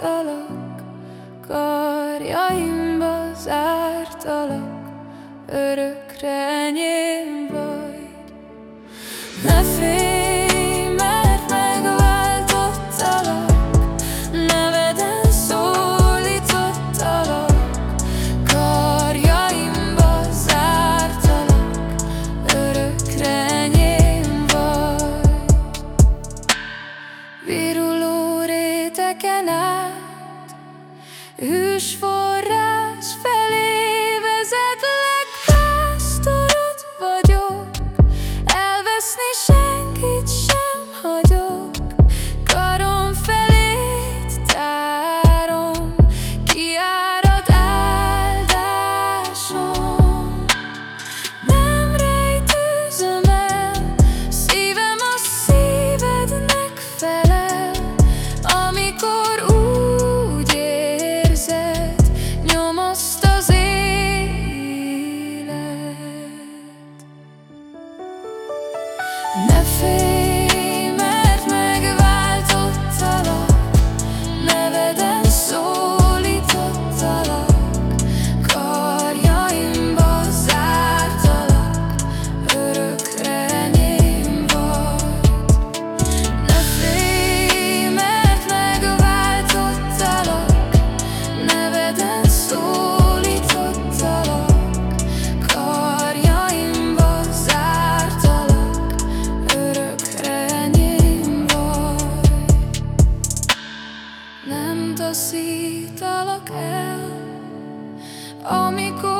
láttalak, karjaimba zártalak, örökre enyém vagy. Ne félj! Üsch el, amikor